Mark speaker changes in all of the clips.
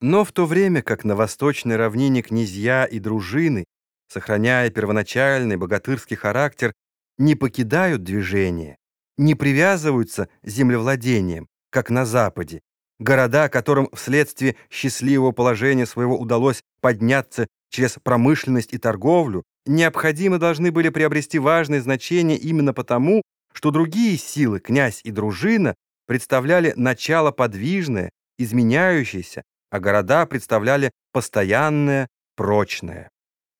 Speaker 1: Но в то время как на восточной равнине князья и дружины, сохраняя первоначальный богатырский характер, не покидают движение, не привязываются землевладением, как на Западе, города, которым вследствие счастливого положения своего удалось подняться через промышленность и торговлю, необходимо должны были приобрести важное значение именно потому, что другие силы, князь и дружина, представляли начало подвижное, изменяющееся, а города представляли постоянное, прочное.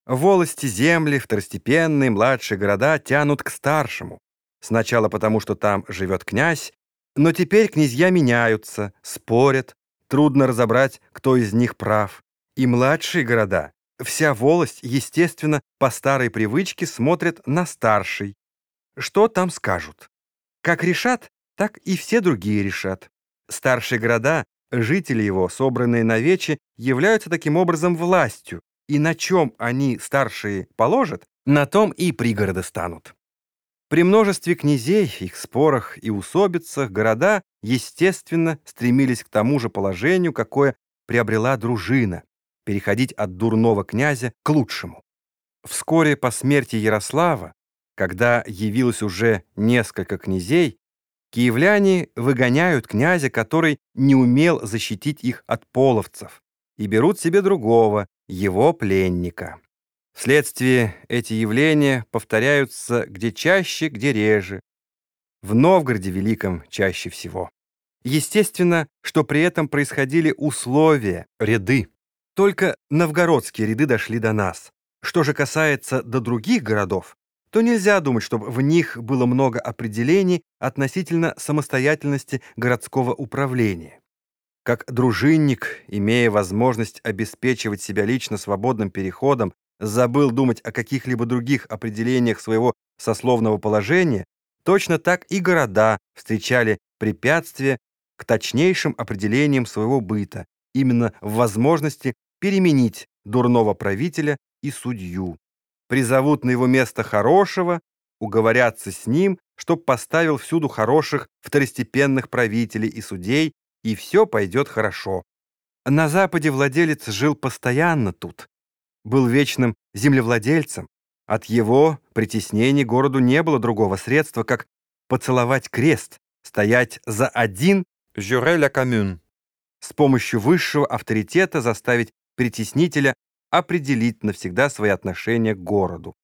Speaker 1: Волости земли, второстепенные, младшие города тянут к старшему. Сначала потому, что там живет князь, но теперь князья меняются, спорят, трудно разобрать, кто из них прав. И младшие города, вся волость, естественно, по старой привычке смотрят на старший. Что там скажут? Как решат, так и все другие решат. Старшие города Жители его, собранные на вече, являются таким образом властью, и на чем они, старшие, положат, на том и пригороды станут. При множестве князей, их спорах и усобицах города, естественно, стремились к тому же положению, какое приобрела дружина, переходить от дурного князя к лучшему. Вскоре по смерти Ярослава, когда явилось уже несколько князей, Киевляне выгоняют князя, который не умел защитить их от половцев, и берут себе другого, его пленника. Вследствие эти явления повторяются где чаще, где реже. В Новгороде Великом чаще всего. Естественно, что при этом происходили условия, ряды. Только новгородские ряды дошли до нас. Что же касается до других городов, то нельзя думать, чтобы в них было много определений относительно самостоятельности городского управления. Как дружинник, имея возможность обеспечивать себя лично свободным переходом, забыл думать о каких-либо других определениях своего сословного положения, точно так и города встречали препятствия к точнейшим определениям своего быта, именно в возможности переменить дурного правителя и судью призовут на его место хорошего, уговорятся с ним, чтоб поставил всюду хороших второстепенных правителей и судей, и все пойдет хорошо. На Западе владелец жил постоянно тут, был вечным землевладельцем. От его притеснений городу не было другого средства, как поцеловать крест, стоять за один «Жюре ля коммюн», с помощью высшего авторитета заставить притеснителя определить навсегда свои отношения к городу.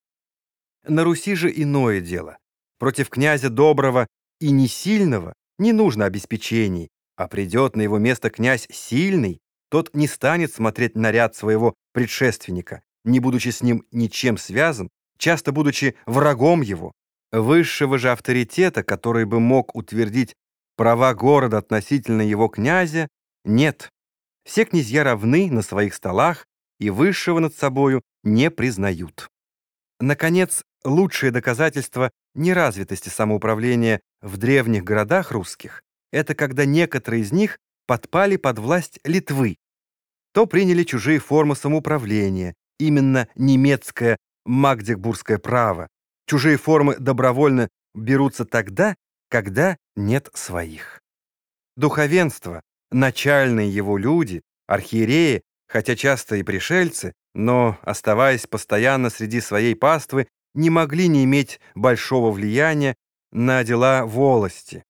Speaker 1: На Руси же иное дело. Против князя доброго и несильного не нужно обеспечений, а придет на его место князь сильный, тот не станет смотреть на ряд своего предшественника, не будучи с ним ничем связан, часто будучи врагом его. Высшего же авторитета, который бы мог утвердить права города относительно его князя, нет. Все князья равны на своих столах и высшего над собою не признают. Наконец, лучшее доказательство неразвитости самоуправления в древних городах русских — это когда некоторые из них подпали под власть Литвы, то приняли чужие формы самоуправления, именно немецкое магдебургское право. Чужие формы добровольно берутся тогда, когда нет своих. Духовенство, начальные его люди, архиереи хотя часто и пришельцы, но, оставаясь постоянно среди своей паствы, не могли не иметь большого влияния на дела волости,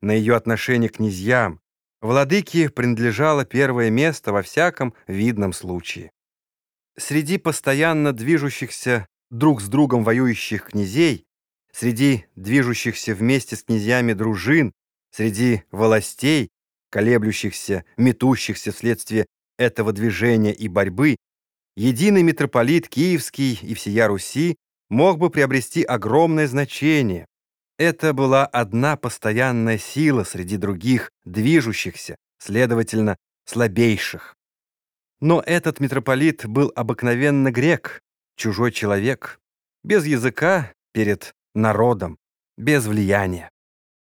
Speaker 1: на ее отношение к князьям. Владыке принадлежало первое место во всяком видном случае. Среди постоянно движущихся друг с другом воюющих князей, среди движущихся вместе с князьями дружин, среди властей, колеблющихся, метущихся вследствие этого движения и борьбы, единый митрополит Киевский и всея Руси мог бы приобрести огромное значение. Это была одна постоянная сила среди других, движущихся, следовательно, слабейших. Но этот митрополит был обыкновенно грек, чужой человек, без языка перед народом, без влияния.